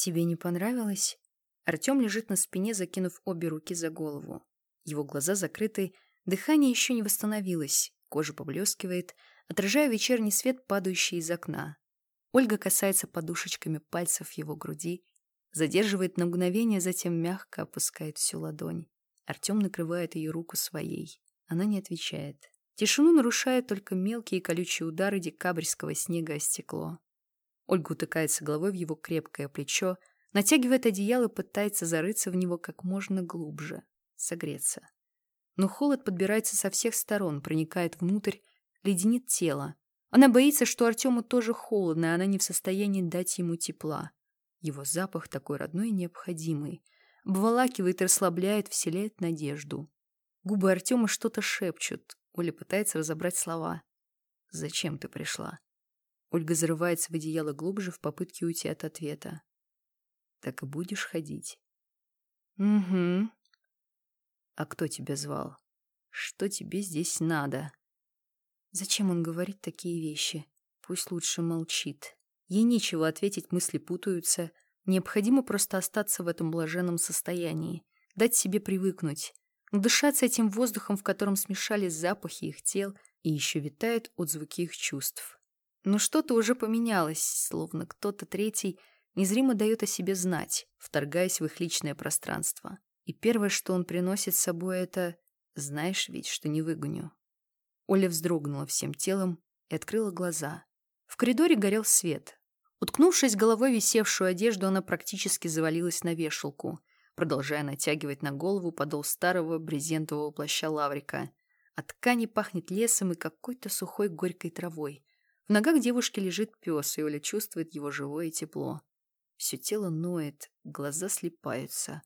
«Тебе не понравилось?» Артем лежит на спине, закинув обе руки за голову. Его глаза закрыты, дыхание еще не восстановилось, кожа поблескивает, отражая вечерний свет, падающий из окна. Ольга касается подушечками пальцев его груди, задерживает на мгновение, затем мягко опускает всю ладонь. Артем накрывает ее руку своей. Она не отвечает. Тишину нарушают только мелкие колючие удары декабрьского снега о стекло. Ольга утыкается головой в его крепкое плечо, натягивает одеяло и пытается зарыться в него как можно глубже, согреться. Но холод подбирается со всех сторон, проникает внутрь, леденит тело. Она боится, что Артему тоже холодно, и она не в состоянии дать ему тепла. Его запах такой родной и необходимый. Обволакивает и расслабляет, вселяет надежду. Губы Артема что-то шепчут. Оля пытается разобрать слова. «Зачем ты пришла?» Ольга зарывается в одеяло глубже в попытке уйти от ответа. «Так и будешь ходить?» «Угу». «А кто тебя звал? Что тебе здесь надо?» Зачем он говорит такие вещи? Пусть лучше молчит. Ей нечего ответить, мысли путаются. Необходимо просто остаться в этом блаженном состоянии, дать себе привыкнуть, дышаться этим воздухом, в котором смешались запахи их тел и еще витают отзвуки их чувств. Но что-то уже поменялось, словно кто-то третий незримо дает о себе знать, вторгаясь в их личное пространство. И первое, что он приносит с собой, это «знаешь ведь, что не выгоню». Оля вздрогнула всем телом и открыла глаза. В коридоре горел свет. Уткнувшись головой в висевшую одежду, она практически завалилась на вешалку, продолжая натягивать на голову подол старого брезентового плаща лаврика. От ткани пахнет лесом и какой-то сухой горькой травой. В ногах девушки лежит пес, и Оля чувствует его живое тепло. Все тело ноет, глаза слепаются.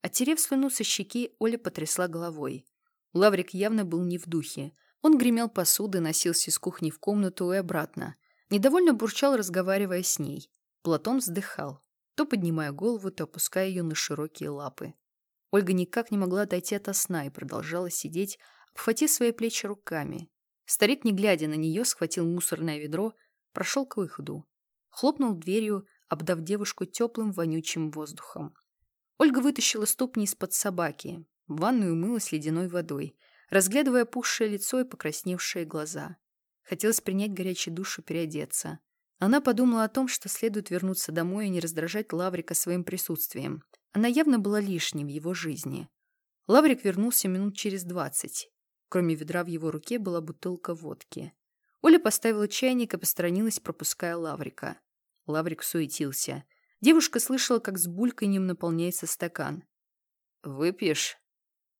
Оттерев слюну со щеки, Оля потрясла головой. Лаврик явно был не в духе. Он гремел посудой, носился из кухни в комнату и обратно. Недовольно бурчал, разговаривая с ней. Платон вздыхал, то поднимая голову, то опуская ее на широкие лапы. Ольга никак не могла отойти от сна и продолжала сидеть, обхватив свои плечи руками. Старик, не глядя на нее, схватил мусорное ведро, прошел к выходу. Хлопнул дверью, обдав девушку теплым вонючим воздухом. Ольга вытащила ступни из-под собаки, в ванную умылась ледяной водой, разглядывая пухшее лицо и покрасневшие глаза. Хотелось принять горячий душ и переодеться. Она подумала о том, что следует вернуться домой и не раздражать Лаврика своим присутствием. Она явно была лишней в его жизни. Лаврик вернулся минут через двадцать. Кроме ведра в его руке была бутылка водки. Оля поставила чайник и посторонилась, пропуская Лаврика. Лаврик суетился. Девушка слышала, как с бульканьем наполняется стакан. «Выпьешь?»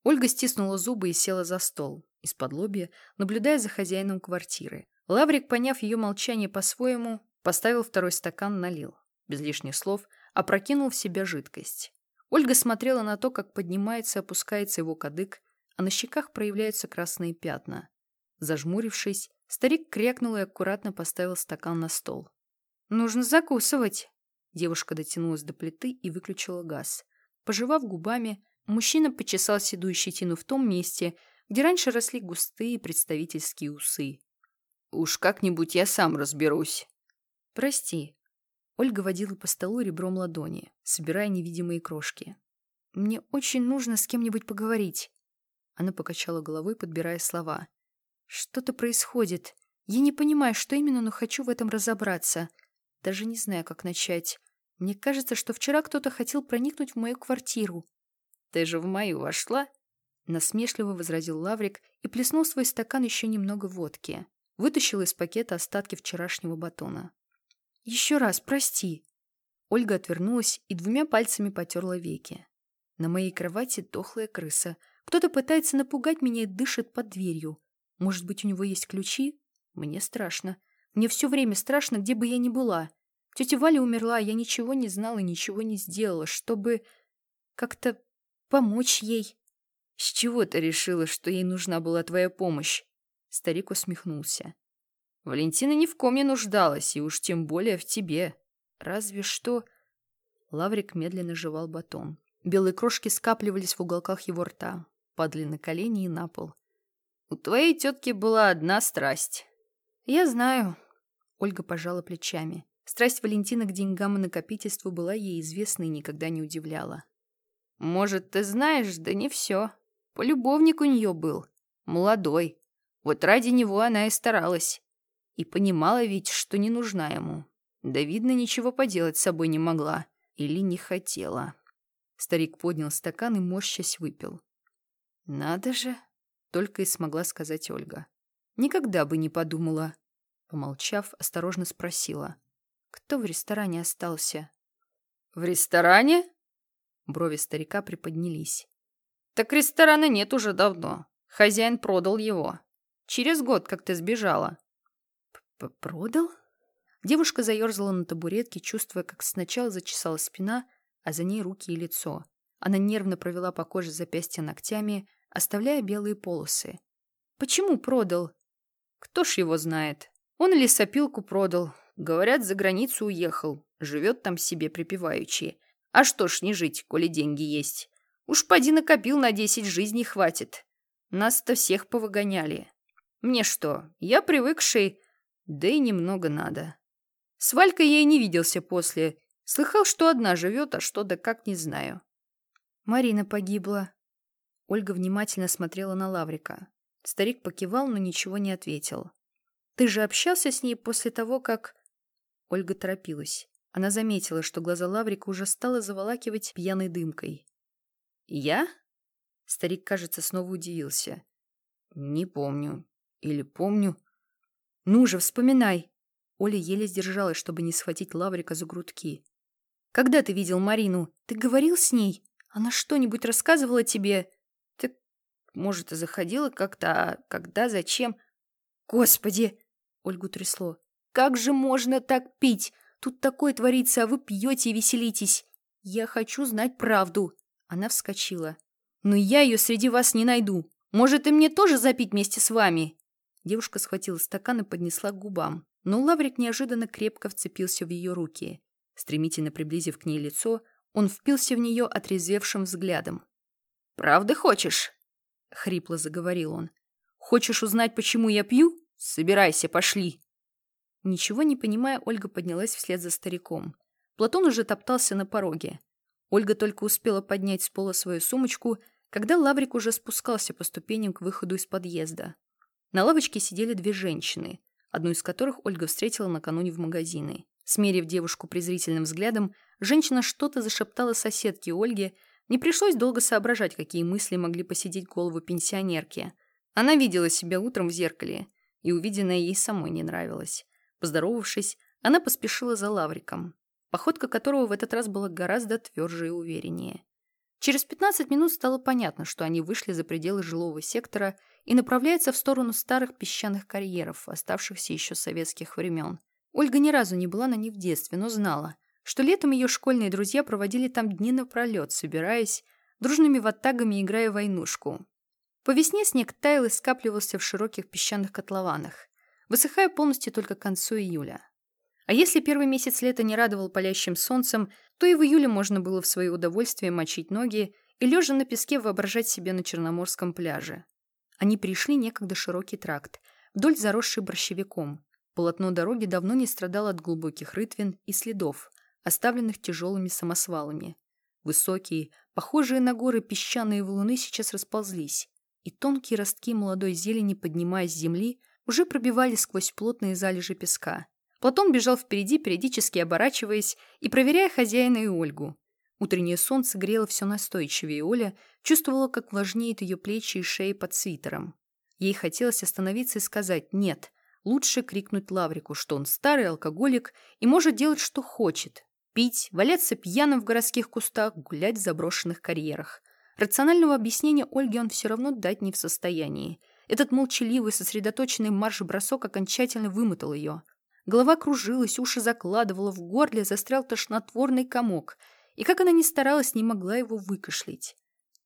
Ольга стиснула зубы и села за стол, из-под лобья, наблюдая за хозяином квартиры. Лаврик, поняв ее молчание по-своему, поставил второй стакан, налил. Без лишних слов опрокинул в себя жидкость. Ольга смотрела на то, как поднимается и опускается его кадык, а на щеках проявляются красные пятна. Зажмурившись, старик крякнул и аккуратно поставил стакан на стол. «Нужно закусывать!» Девушка дотянулась до плиты и выключила газ. Пожевав губами, мужчина почесал седую щетину в том месте, где раньше росли густые представительские усы. «Уж как-нибудь я сам разберусь». «Прости». Ольга водила по столу ребром ладони, собирая невидимые крошки. «Мне очень нужно с кем-нибудь поговорить». Она покачала головой, подбирая слова. «Что-то происходит. Я не понимаю, что именно, но хочу в этом разобраться. Даже не знаю, как начать. Мне кажется, что вчера кто-то хотел проникнуть в мою квартиру». «Ты же в мою вошла?» Насмешливо возразил Лаврик и плеснул свой стакан еще немного водки. Вытащил из пакета остатки вчерашнего батона. «Еще раз, прости». Ольга отвернулась и двумя пальцами потерла веки. На моей кровати дохлая крыса — кто-то пытается напугать меня и дышит под дверью. Может быть, у него есть ключи? Мне страшно. Мне все время страшно, где бы я ни была. Тетя Валя умерла, а я ничего не знала ничего не сделала, чтобы как-то помочь ей. С чего ты решила, что ей нужна была твоя помощь? Старик усмехнулся. Валентина ни в ком не нуждалась, и уж тем более в тебе. Разве что... Лаврик медленно жевал батон. Белые крошки скапливались в уголках его рта падали на колени и на пол. «У твоей тетки была одна страсть». «Я знаю», — Ольга пожала плечами. Страсть Валентина к деньгам и накопительству была ей известна и никогда не удивляла. «Может, ты знаешь, да не все. Полюбовник у нее был. Молодой. Вот ради него она и старалась. И понимала ведь, что не нужна ему. Да, видно, ничего поделать с собой не могла. Или не хотела». Старик поднял стакан и, морщась, выпил. «Надо же!» — только и смогла сказать Ольга. «Никогда бы не подумала». Помолчав, осторожно спросила. «Кто в ресторане остался?» «В ресторане?» Брови старика приподнялись. «Так ресторана нет уже давно. Хозяин продал его. Через год, как ты сбежала». П «Продал?» Девушка заерзала на табуретке, чувствуя, как сначала зачесала спина, а за ней руки и лицо. Она нервно провела по коже запястья ногтями, оставляя белые полосы. «Почему продал?» «Кто ж его знает? Он лесопилку продал. Говорят, за границу уехал. Живет там себе припеваючи. А что ж не жить, коли деньги есть? Уж поди накопил на десять жизней хватит. Нас-то всех повыгоняли. Мне что, я привыкший, да и немного надо. С Валькой я и не виделся после. Слыхал, что одна живет, а что да как не знаю. Марина погибла. Ольга внимательно смотрела на Лаврика. Старик покивал, но ничего не ответил. Ты же общался с ней после того, как... Ольга торопилась. Она заметила, что глаза Лаврика уже стало заволакивать пьяной дымкой. «Я?» Старик, кажется, снова удивился. «Не помню. Или помню?» «Ну же, вспоминай!» Оля еле сдержалась, чтобы не схватить Лаврика за грудки. «Когда ты видел Марину? Ты говорил с ней? Она что-нибудь рассказывала тебе?» «Так, может, и заходила как-то, а когда, зачем?» «Господи!» — Ольгу трясло. «Как же можно так пить? Тут такое творится, а вы пьете и веселитесь. Я хочу знать правду!» Она вскочила. «Но я ее среди вас не найду. Может, и мне тоже запить вместе с вами?» Девушка схватила стакан и поднесла к губам. Но Лаврик неожиданно крепко вцепился в ее руки. Стремительно приблизив к ней лицо, он впился в нее отрезвевшим взглядом. «Правда хочешь?» — хрипло заговорил он. «Хочешь узнать, почему я пью? Собирайся, пошли!» Ничего не понимая, Ольга поднялась вслед за стариком. Платон уже топтался на пороге. Ольга только успела поднять с пола свою сумочку, когда Лаврик уже спускался по ступеням к выходу из подъезда. На лавочке сидели две женщины, одну из которых Ольга встретила накануне в магазине. Смерив девушку презрительным взглядом, женщина что-то зашептала соседке Ольге, не пришлось долго соображать, какие мысли могли посетить голову пенсионерки. Она видела себя утром в зеркале, и увиденное ей самой не нравилось. Поздоровавшись, она поспешила за Лавриком, походка которого в этот раз была гораздо тверже и увереннее. Через 15 минут стало понятно, что они вышли за пределы жилого сектора и направляются в сторону старых песчаных карьеров, оставшихся еще советских времен. Ольга ни разу не была на них в детстве, но знала, что летом ее школьные друзья проводили там дни напролет, собираясь, дружными ваттагами играя войнушку. По весне снег таял и скапливался в широких песчаных котлованах, высыхая полностью только к концу июля. А если первый месяц лета не радовал палящим солнцем, то и в июле можно было в свое удовольствие мочить ноги и, лежа на песке, воображать себя на Черноморском пляже. Они пришли некогда широкий тракт, вдоль заросший борщевиком. Полотно дороги давно не страдало от глубоких рытвин и следов, оставленных тяжелыми самосвалами. Высокие, похожие на горы песчаные валуны сейчас расползлись, и тонкие ростки молодой зелени, поднимаясь с земли, уже пробивались сквозь плотные залежи песка. Платон бежал впереди, периодически оборачиваясь и проверяя хозяина и Ольгу. Утреннее солнце грело все настойчивее, и Оля чувствовала, как влажнеет ее плечи и шеи под свитером. Ей хотелось остановиться и сказать «нет». Лучше крикнуть Лаврику, что он старый алкоголик и может делать, что хочет. Пить, валяться пьяным в городских кустах, гулять в заброшенных карьерах. Рационального объяснения Ольге он все равно дать не в состоянии. Этот молчаливый, сосредоточенный марш-бросок окончательно вымотал ее. Голова кружилась, уши закладывала, в горле застрял тошнотворный комок – и как она ни старалась, не могла его выкашлять.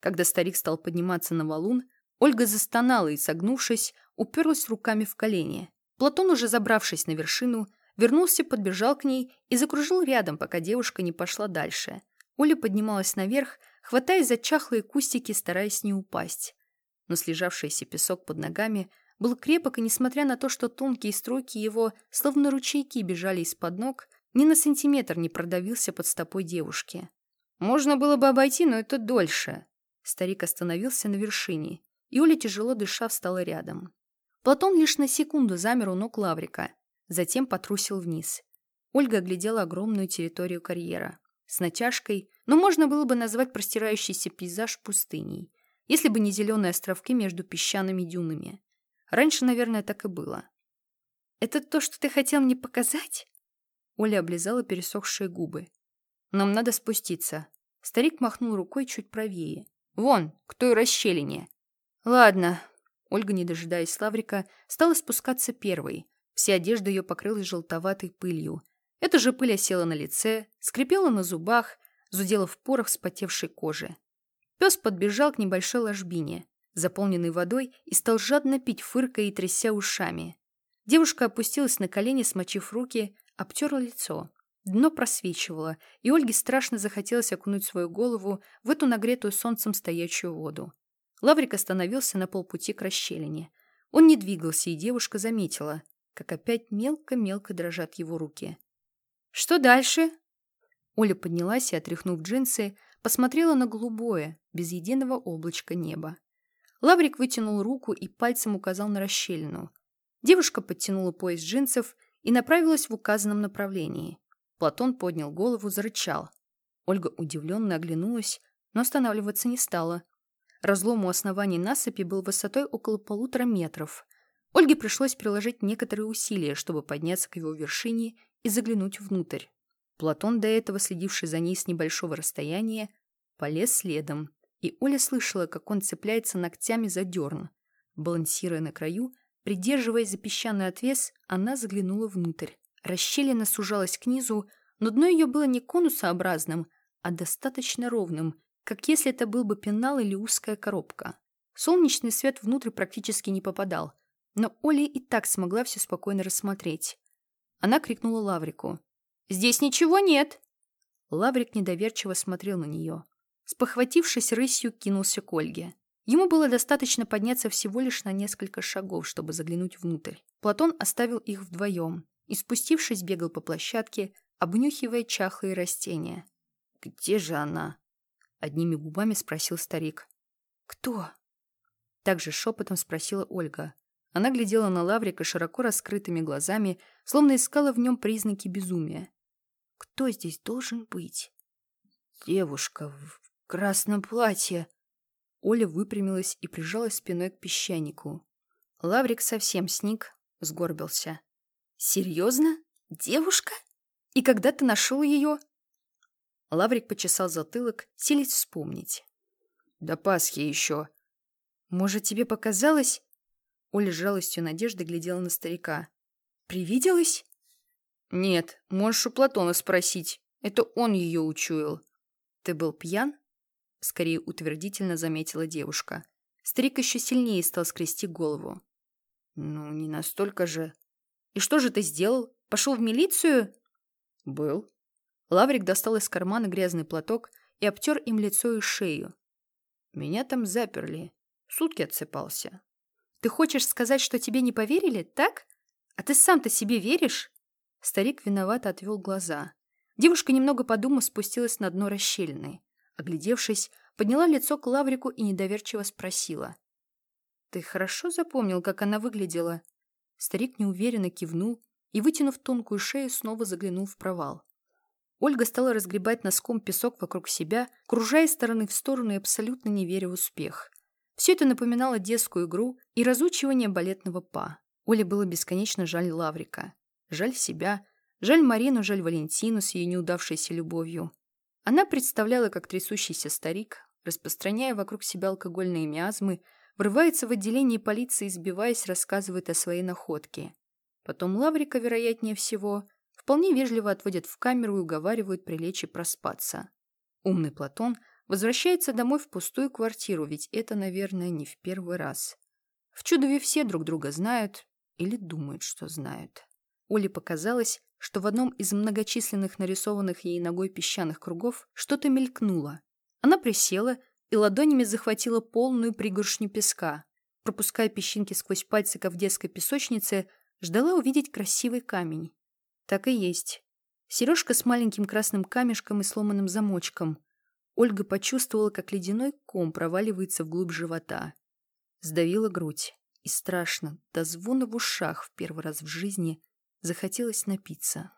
Когда старик стал подниматься на валун, Ольга застонала и, согнувшись, уперлась руками в колени. Платон, уже забравшись на вершину, вернулся, подбежал к ней и закружил рядом, пока девушка не пошла дальше. Оля поднималась наверх, хватаясь за чахлые кустики, стараясь не упасть. Но слежавшийся песок под ногами был крепок, и несмотря на то, что тонкие струйки его, словно ручейки, бежали из-под ног, ни на сантиметр не продавился под стопой девушки. Можно было бы обойти, но это дольше. Старик остановился на вершине, и Оля, тяжело дыша, встала рядом. Платон лишь на секунду замер у ног Лаврика, затем потрусил вниз. Ольга оглядела огромную территорию карьера. С натяжкой, но можно было бы назвать простирающийся пейзаж пустыней, если бы не зеленые островки между песчаными дюнами. Раньше, наверное, так и было. «Это то, что ты хотел мне показать?» Оля облизала пересохшие губы. «Нам надо спуститься». Старик махнул рукой чуть правее. «Вон, к той расщелине». «Ладно». Ольга, не дожидаясь Лаврика, стала спускаться первой. Вся одежда ее покрылась желтоватой пылью. Эта же пыль осела на лице, скрипела на зубах, зудела в порах вспотевшей кожи. Пес подбежал к небольшой ложбине, заполненной водой, и стал жадно пить, фыркая и тряся ушами. Девушка опустилась на колени, смочив руки, обтерла лицо. Дно просвечивало, и Ольге страшно захотелось окунуть свою голову в эту нагретую солнцем стоячую воду. Лаврик остановился на полпути к расщелине. Он не двигался, и девушка заметила, как опять мелко-мелко дрожат его руки. «Что дальше?» Оля поднялась и, отряхнув джинсы, посмотрела на голубое, без единого облачка неба. Лаврик вытянул руку и пальцем указал на расщелину. Девушка подтянула пояс джинсов и направилась в указанном направлении. Платон поднял голову, зарычал. Ольга удивленно оглянулась, но останавливаться не стала. Разлом у основания насыпи был высотой около полутора метров. Ольге пришлось приложить некоторые усилия, чтобы подняться к его вершине и заглянуть внутрь. Платон, до этого следивший за ней с небольшого расстояния, полез следом, и Оля слышала, как он цепляется ногтями за дерн. Балансируя на краю, придерживаясь за песчаный отвес, она заглянула внутрь. Расщелина сужалась к низу, но дно ее было не конусообразным, а достаточно ровным, как если это был бы пенал или узкая коробка. Солнечный свет внутрь практически не попадал, но Оля и так смогла все спокойно рассмотреть. Она крикнула Лаврику. «Здесь ничего нет!» Лаврик недоверчиво смотрел на нее. Спохватившись рысью, кинулся к Ольге. Ему было достаточно подняться всего лишь на несколько шагов, чтобы заглянуть внутрь. Платон оставил их вдвоем, и, спустившись, бегал по площадке, обнюхивая чахлые растения. «Где же она?» — одними губами спросил старик. «Кто?» Также шепотом спросила Ольга. Она глядела на Лаврика широко раскрытыми глазами, словно искала в нем признаки безумия. «Кто здесь должен быть?» «Девушка в красном платье!» Оля выпрямилась и прижалась спиной к песчанику. Лаврик совсем сник, сгорбился. «Серьезно? Девушка? И когда ты нашел ее?» Лаврик почесал затылок, силясь вспомнить. «До Пасхи еще». «Может, тебе показалось?» Оля с жалостью надежды глядела на старика. «Привиделась?» «Нет, можешь у Платона спросить. Это он ее учуял». «Ты был пьян?» Скорее утвердительно заметила девушка. Старик еще сильнее стал скрести голову. «Ну, не настолько же...» «И что же ты сделал? Пошел в милицию?» «Был». Лаврик достал из кармана грязный платок и обтер им лицо и шею. «Меня там заперли. Сутки отсыпался». «Ты хочешь сказать, что тебе не поверили, так? А ты сам-то себе веришь?» Старик виновато отвел глаза. Девушка, немного подумав, спустилась на дно расщелины. Оглядевшись, подняла лицо к Лаврику и недоверчиво спросила. «Ты хорошо запомнил, как она выглядела?» Старик неуверенно кивнул и, вытянув тонкую шею, снова заглянул в провал. Ольга стала разгребать носком песок вокруг себя, кружая из стороны в сторону и абсолютно не веря в успех. Все это напоминало детскую игру и разучивание балетного па. Оле было бесконечно жаль Лаврика. Жаль себя, жаль Марину, жаль Валентину с ее неудавшейся любовью. Она представляла, как трясущийся старик, распространяя вокруг себя алкогольные миазмы, Врывается в отделение полиции, избиваясь, рассказывает о своей находке. Потом Лаврика, вероятнее всего, вполне вежливо отводят в камеру и уговаривают прилечь и проспаться. Умный Платон возвращается домой в пустую квартиру, ведь это, наверное, не в первый раз. В Чудове все друг друга знают или думают, что знают. Оле показалось, что в одном из многочисленных нарисованных ей ногой песчаных кругов что-то мелькнуло. Она присела и ладонями захватила полную пригоршню песка. Пропуская песчинки сквозь пальцы в детской песочнице, ждала увидеть красивый камень. Так и есть. Сережка с маленьким красным камешком и сломанным замочком. Ольга почувствовала, как ледяной ком проваливается вглубь живота. Сдавила грудь. И страшно, до звона в ушах в первый раз в жизни захотелось напиться.